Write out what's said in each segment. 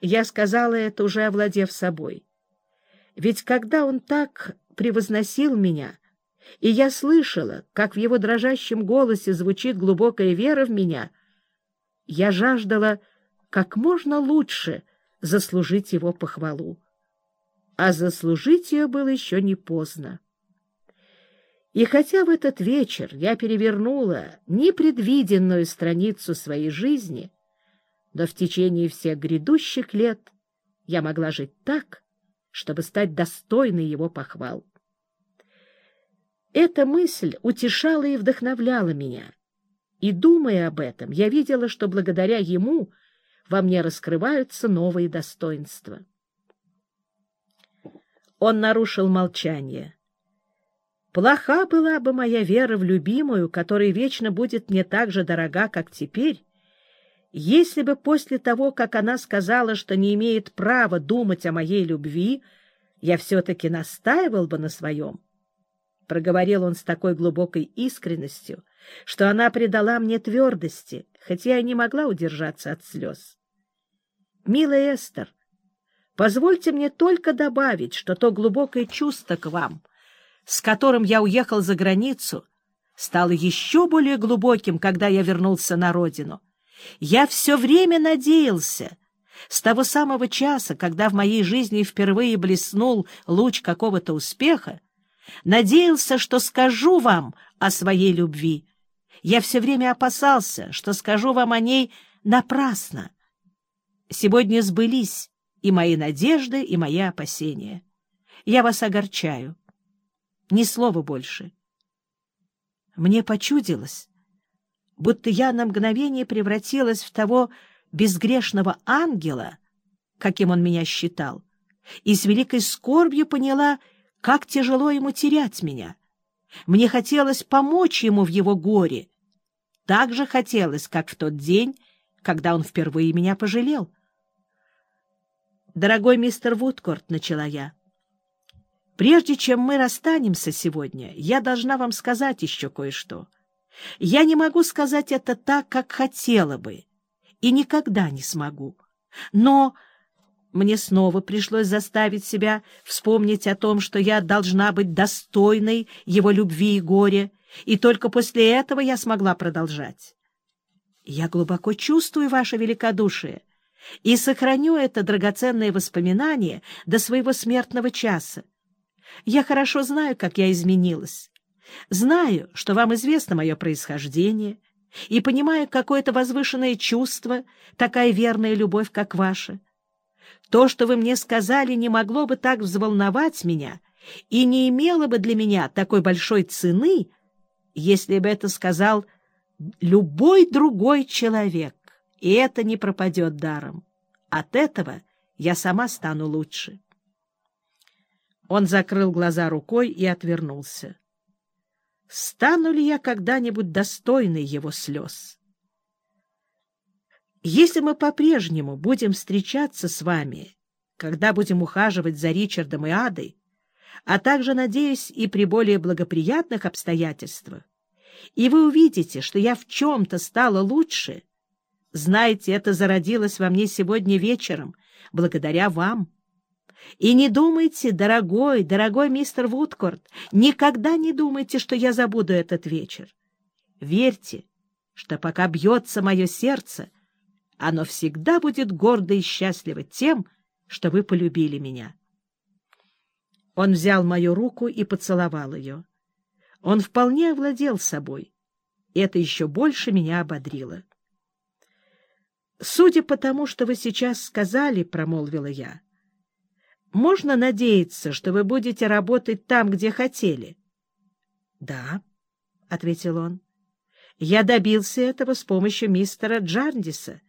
Я сказала это, уже овладев собой. Ведь когда он так превозносил меня, и я слышала, как в его дрожащем голосе звучит глубокая вера в меня, я жаждала как можно лучше заслужить его похвалу. А заслужить ее было еще не поздно. И хотя в этот вечер я перевернула непредвиденную страницу своей жизни, но в течение всех грядущих лет я могла жить так, чтобы стать достойной его похвал. Эта мысль утешала и вдохновляла меня, и, думая об этом, я видела, что благодаря ему во мне раскрываются новые достоинства. Он нарушил молчание. Плоха была бы моя вера в любимую, которая вечно будет мне так же дорога, как теперь, если бы после того, как она сказала, что не имеет права думать о моей любви, я все-таки настаивал бы на своем. Проговорил он с такой глубокой искренностью, что она придала мне твердости, хотя я не могла удержаться от слез. «Милая Эстер, позвольте мне только добавить, что то глубокое чувство к вам, с которым я уехал за границу, стало еще более глубоким, когда я вернулся на родину. Я все время надеялся, с того самого часа, когда в моей жизни впервые блеснул луч какого-то успеха, надеялся, что скажу вам о своей любви. Я все время опасался, что скажу вам о ней напрасно. Сегодня сбылись и мои надежды, и мои опасения. Я вас огорчаю. Ни слова больше. Мне почудилось, будто я на мгновение превратилась в того безгрешного ангела, каким он меня считал, и с великой скорбью поняла, как тяжело ему терять меня. Мне хотелось помочь ему в его горе. Так же хотелось, как в тот день, когда он впервые меня пожалел. «Дорогой мистер Вудкорт», — начала я, — «прежде чем мы расстанемся сегодня, я должна вам сказать еще кое-что». Я не могу сказать это так, как хотела бы, и никогда не смогу. Но мне снова пришлось заставить себя вспомнить о том, что я должна быть достойной его любви и горя, и только после этого я смогла продолжать. Я глубоко чувствую ваше великодушие и сохраню это драгоценное воспоминание до своего смертного часа. Я хорошо знаю, как я изменилась. Знаю, что вам известно мое происхождение, и понимаю какое-то возвышенное чувство, такая верная любовь, как ваша. То, что вы мне сказали, не могло бы так взволновать меня и не имело бы для меня такой большой цены, если бы это сказал любой другой человек, и это не пропадет даром. От этого я сама стану лучше. Он закрыл глаза рукой и отвернулся стану ли я когда-нибудь достойной его слез. Если мы по-прежнему будем встречаться с вами, когда будем ухаживать за Ричардом и Адой, а также, надеюсь, и при более благоприятных обстоятельствах, и вы увидите, что я в чем-то стала лучше, знаете, это зародилось во мне сегодня вечером, благодаря вам. И не думайте, дорогой, дорогой мистер Вудкорт, никогда не думайте, что я забуду этот вечер. Верьте, что пока бьется мое сердце, оно всегда будет гордо и счастливо тем, что вы полюбили меня. Он взял мою руку и поцеловал ее. Он вполне овладел собой. Это еще больше меня ободрило. «Судя по тому, что вы сейчас сказали, — промолвила я, — можно надеяться, что вы будете работать там, где хотели? — Да, — ответил он. — Я добился этого с помощью мистера Джардиса.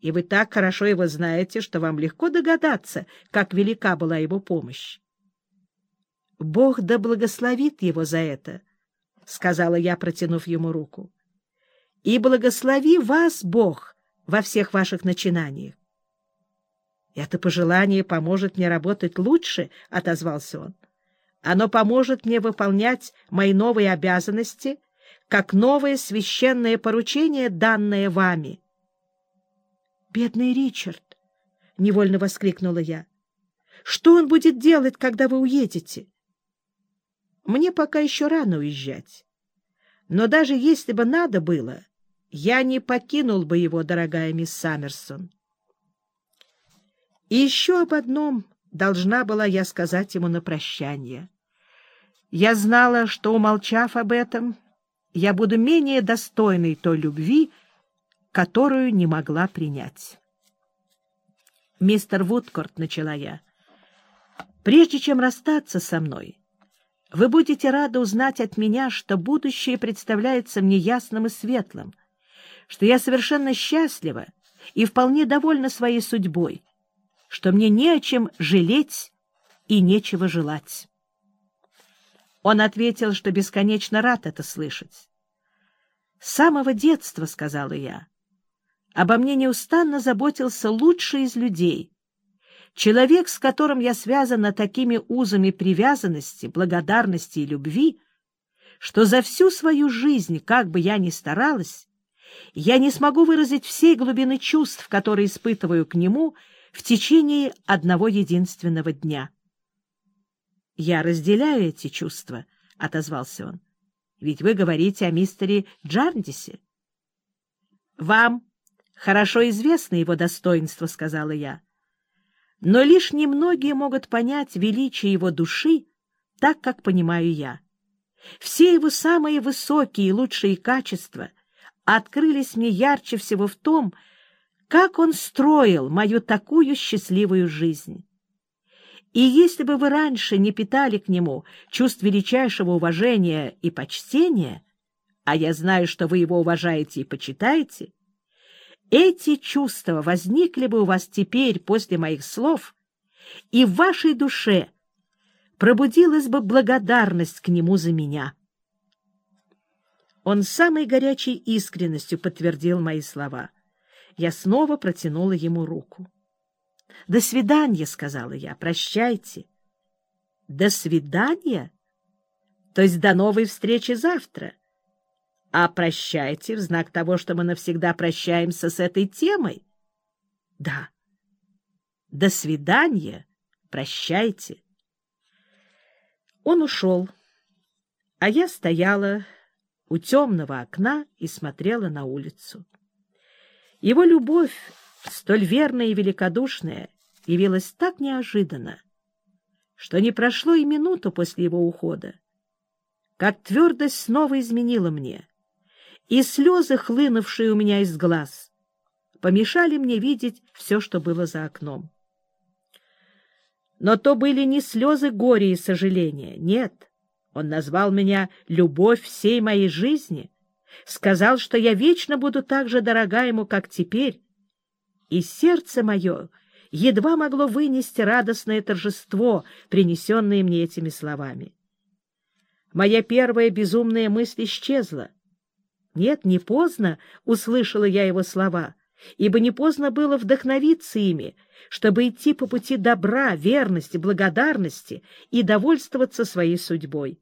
И вы так хорошо его знаете, что вам легко догадаться, как велика была его помощь. — Бог да благословит его за это, — сказала я, протянув ему руку. — И благослови вас, Бог, во всех ваших начинаниях. «Это пожелание поможет мне работать лучше», — отозвался он. «Оно поможет мне выполнять мои новые обязанности, как новое священное поручение, данное вами». «Бедный Ричард! — невольно воскликнула я. — Что он будет делать, когда вы уедете? — Мне пока еще рано уезжать. Но даже если бы надо было, я не покинул бы его, дорогая мисс Саммерсон. И еще об одном должна была я сказать ему на прощание. Я знала, что, умолчав об этом, я буду менее достойной той любви, которую не могла принять. «Мистер Вудкорт», — начала я, — «прежде чем расстаться со мной, вы будете рады узнать от меня, что будущее представляется мне ясным и светлым, что я совершенно счастлива и вполне довольна своей судьбой, что мне не о чем жалеть и нечего желать. Он ответил, что бесконечно рад это слышать. «С самого детства, — сказала я, — обо мне неустанно заботился лучший из людей, человек, с которым я связана такими узами привязанности, благодарности и любви, что за всю свою жизнь, как бы я ни старалась, я не смогу выразить всей глубины чувств, которые испытываю к нему — в течение одного единственного дня. — Я разделяю эти чувства, — отозвался он. — Ведь вы говорите о мистере Джарндисе. — Вам хорошо известно его достоинство, — сказала я. Но лишь немногие могут понять величие его души так, как понимаю я. Все его самые высокие и лучшие качества открылись мне ярче всего в том, что как он строил мою такую счастливую жизнь. И если бы вы раньше не питали к нему чувств величайшего уважения и почтения, а я знаю, что вы его уважаете и почитаете, эти чувства возникли бы у вас теперь после моих слов, и в вашей душе пробудилась бы благодарность к нему за меня. Он самой горячей искренностью подтвердил мои слова — я снова протянула ему руку. — До свидания, — сказала я, — прощайте. — До свидания? То есть до новой встречи завтра. А прощайте в знак того, что мы навсегда прощаемся с этой темой? — Да. — До свидания, прощайте. Он ушел, а я стояла у темного окна и смотрела на улицу. Его любовь, столь верная и великодушная, явилась так неожиданно, что не прошло и минуту после его ухода. Как твердость снова изменила мне, и слезы, хлынувшие у меня из глаз, помешали мне видеть все, что было за окном. Но то были не слезы горя и сожаления, нет. Он назвал меня «любовь всей моей жизни», сказал, что я вечно буду так же дорога ему, как теперь, и сердце мое едва могло вынести радостное торжество, принесенное мне этими словами. Моя первая безумная мысль исчезла. Нет, не поздно услышала я его слова, ибо не поздно было вдохновиться ими, чтобы идти по пути добра, верности, благодарности и довольствоваться своей судьбой.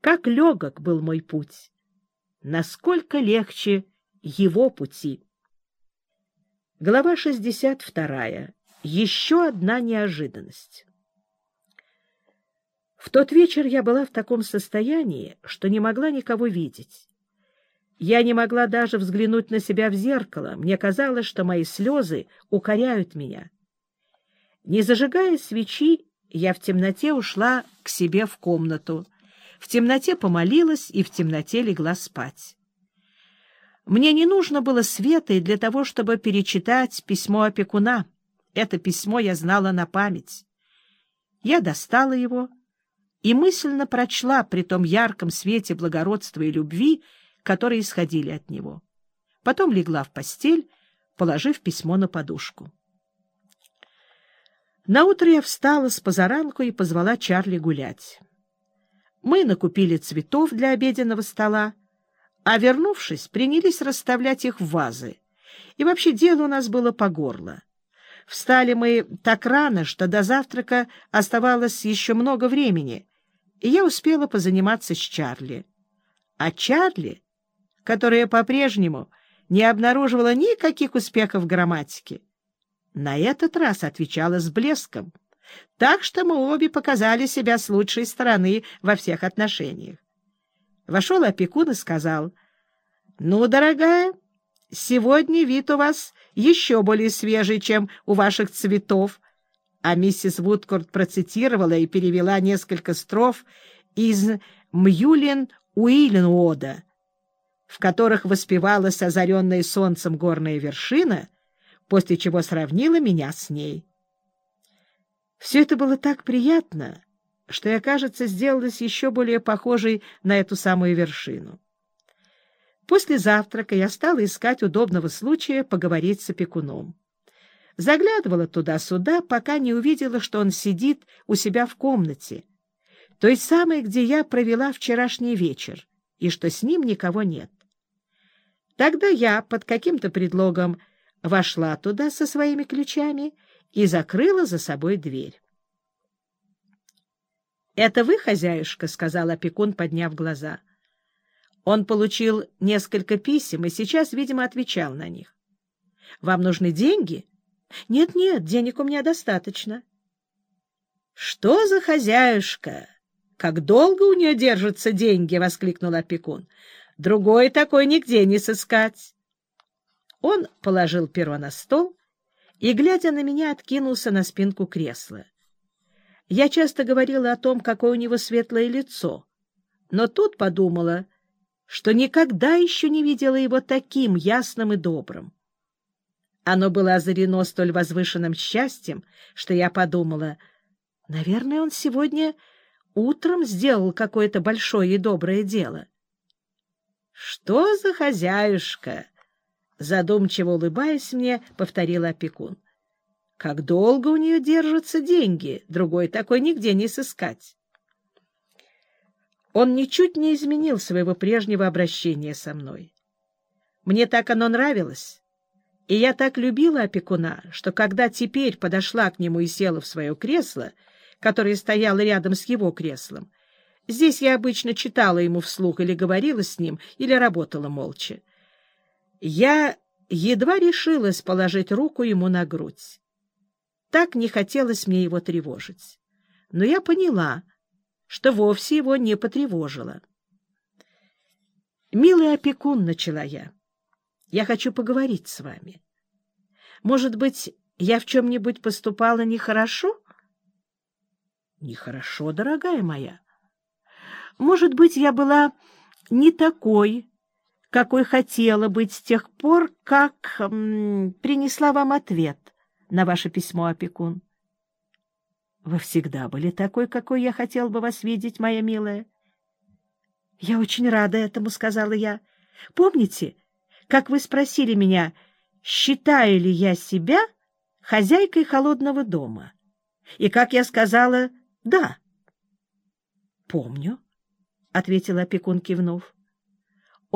Как легок был мой путь! Насколько легче его пути. Глава 62. Еще одна неожиданность. В тот вечер я была в таком состоянии, что не могла никого видеть. Я не могла даже взглянуть на себя в зеркало. Мне казалось, что мои слезы укоряют меня. Не зажигая свечи, я в темноте ушла к себе в комнату, в темноте помолилась и в темноте легла спать. Мне не нужно было света и для того, чтобы перечитать письмо опекуна. Это письмо я знала на память. Я достала его и мысленно прочла при том ярком свете благородства и любви, которые исходили от него. Потом легла в постель, положив письмо на подушку. Наутро я встала с позаранку и позвала Чарли гулять. Мы накупили цветов для обеденного стола, а, вернувшись, принялись расставлять их в вазы. И вообще дело у нас было по горло. Встали мы так рано, что до завтрака оставалось еще много времени, и я успела позаниматься с Чарли. А Чарли, которая по-прежнему не обнаруживала никаких успехов в грамматике, на этот раз отвечала с блеском, так что мы обе показали себя с лучшей стороны во всех отношениях. Вошел опекун и сказал, «Ну, дорогая, сегодня вид у вас еще более свежий, чем у ваших цветов». А миссис Вудкорт процитировала и перевела несколько строф из «Мьюлин Уиллинуода», в которых воспевалась озаренная солнцем горная вершина, после чего сравнила меня с ней. Все это было так приятно, что я, кажется, сделалась еще более похожей на эту самую вершину. После завтрака я стала искать удобного случая поговорить с опекуном. Заглядывала туда-сюда, пока не увидела, что он сидит у себя в комнате, той самой, где я провела вчерашний вечер, и что с ним никого нет. Тогда я под каким-то предлогом вошла туда со своими ключами и закрыла за собой дверь. — Это вы, хозяюшка? — сказал опекун, подняв глаза. Он получил несколько писем и сейчас, видимо, отвечал на них. — Вам нужны деньги? Нет, — Нет-нет, денег у меня достаточно. — Что за хозяюшка? Как долго у нее держатся деньги? — воскликнул опекун. — Другой такой нигде не сыскать. Он положил перо на стол и, глядя на меня, откинулся на спинку кресла. Я часто говорила о том, какое у него светлое лицо, но тут подумала, что никогда еще не видела его таким ясным и добрым. Оно было озарено столь возвышенным счастьем, что я подумала, наверное, он сегодня утром сделал какое-то большое и доброе дело. — Что за хозяюшка? — задумчиво улыбаясь мне, повторил опекун. Как долго у нее держатся деньги, другой такой нигде не сыскать. Он ничуть не изменил своего прежнего обращения со мной. Мне так оно нравилось, и я так любила опекуна, что когда теперь подошла к нему и села в свое кресло, которое стояло рядом с его креслом, здесь я обычно читала ему вслух или говорила с ним, или работала молча, я едва решилась положить руку ему на грудь. Так не хотелось мне его тревожить. Но я поняла, что вовсе его не потревожила. «Милый опекун», — начала я, — «я хочу поговорить с вами. Может быть, я в чем-нибудь поступала нехорошо?» «Нехорошо, дорогая моя. Может быть, я была не такой, какой хотела быть с тех пор, как м, принесла вам ответ на ваше письмо, опекун. — Вы всегда были такой, какой я хотел бы вас видеть, моя милая. — Я очень рада этому, — сказала я. — Помните, как вы спросили меня, считаю ли я себя хозяйкой холодного дома? И как я сказала «да». — Помню, — ответил опекун, кивнув.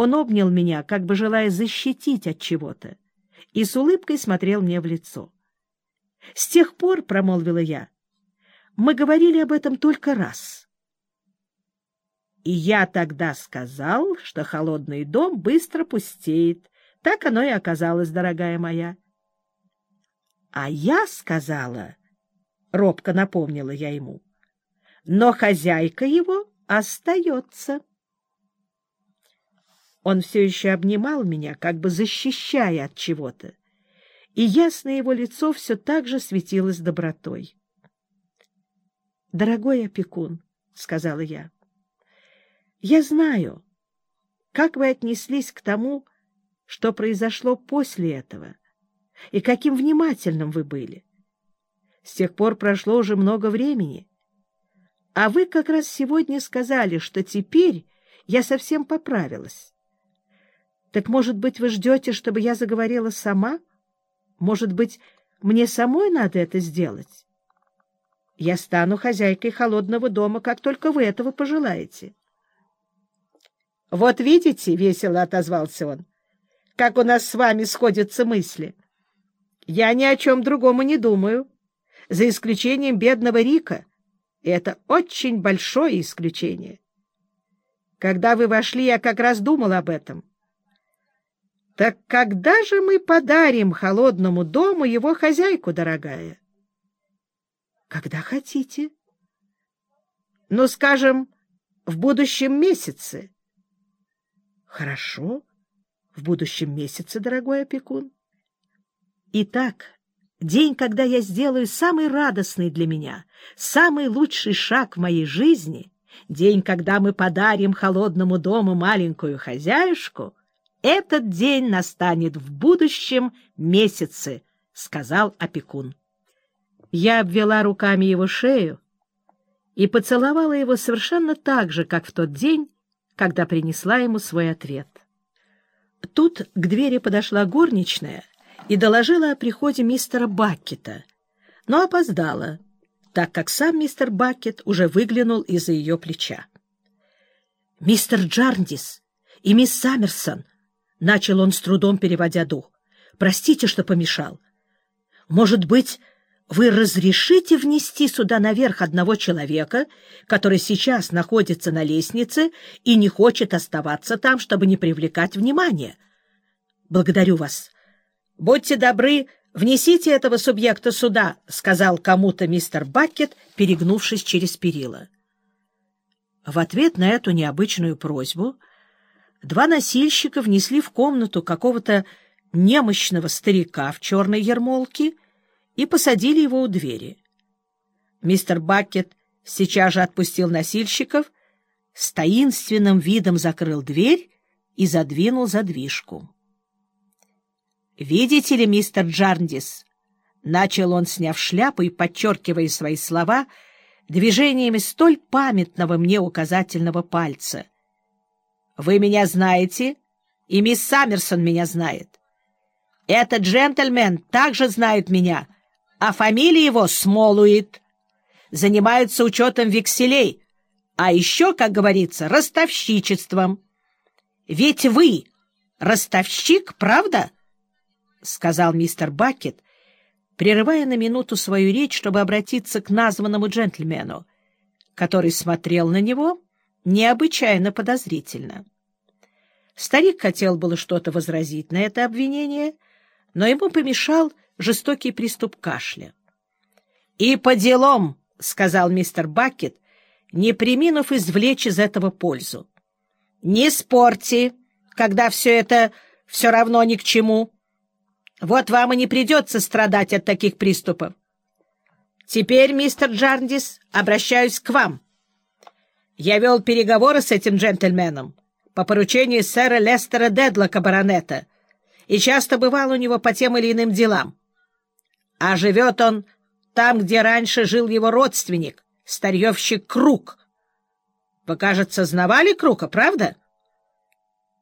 Он обнял меня, как бы желая защитить от чего-то, и с улыбкой смотрел мне в лицо. С тех пор, — промолвила я, — мы говорили об этом только раз. И я тогда сказал, что холодный дом быстро пустеет. Так оно и оказалось, дорогая моя. А я сказала, — робко напомнила я ему, — но хозяйка его остается. Он все еще обнимал меня, как бы защищая от чего-то и ясное его лицо все так же светилось добротой. — Дорогой опекун, — сказала я, — я знаю, как вы отнеслись к тому, что произошло после этого, и каким внимательным вы были. С тех пор прошло уже много времени, а вы как раз сегодня сказали, что теперь я совсем поправилась. Так, может быть, вы ждете, чтобы я заговорила сама? — может быть, мне самой надо это сделать? Я стану хозяйкой холодного дома, как только вы этого пожелаете. — Вот видите, — весело отозвался он, — как у нас с вами сходятся мысли. Я ни о чем другом и не думаю, за исключением бедного Рика. И это очень большое исключение. Когда вы вошли, я как раз думал об этом. Так когда же мы подарим холодному дому его хозяйку, дорогая? — Когда хотите. — Ну, скажем, в будущем месяце. — Хорошо, в будущем месяце, дорогой опекун. Итак, день, когда я сделаю самый радостный для меня, самый лучший шаг в моей жизни, день, когда мы подарим холодному дому маленькую хозяюшку — этот день настанет в будущем месяце, — сказал опекун. Я обвела руками его шею и поцеловала его совершенно так же, как в тот день, когда принесла ему свой ответ. Тут к двери подошла горничная и доложила о приходе мистера Баккета, но опоздала, так как сам мистер Баккет уже выглянул из-за ее плеча. — Мистер Джарндис и мисс Саммерсон — начал он с трудом, переводя дух. — Простите, что помешал. Может быть, вы разрешите внести сюда наверх одного человека, который сейчас находится на лестнице и не хочет оставаться там, чтобы не привлекать внимания? Благодарю вас. Будьте добры, внесите этого субъекта сюда, — сказал кому-то мистер Баккет, перегнувшись через перила. В ответ на эту необычную просьбу два носильщика внесли в комнату какого-то немощного старика в черной ермолке и посадили его у двери. Мистер Бакет сейчас же отпустил носильщиков, с таинственным видом закрыл дверь и задвинул задвижку. «Видите ли, мистер Джарндис?» — начал он, сняв шляпу и подчеркивая свои слова движениями столь памятного мне указательного пальца — вы меня знаете, и мисс Саммерсон меня знает. Этот джентльмен также знает меня, а фамилия его Смолуит. Занимается учетом векселей, а еще, как говорится, ростовщичеством. Ведь вы ростовщик, правда? — сказал мистер Бакет, прерывая на минуту свою речь, чтобы обратиться к названному джентльмену, который смотрел на него необычайно подозрительно. Старик хотел было что-то возразить на это обвинение, но ему помешал жестокий приступ кашля. — И по делам, — сказал мистер Бакет, не приминув извлечь из этого пользу. — Не спорьте, когда все это все равно ни к чему. Вот вам и не придется страдать от таких приступов. Теперь, мистер Джарндис, обращаюсь к вам. — я вел переговоры с этим джентльменом по поручению сэра Лестера Дедлока, баронета, и часто бывал у него по тем или иным делам. А живет он там, где раньше жил его родственник, старьевщик Круг. Вы, кажется, знавали Круга, правда? —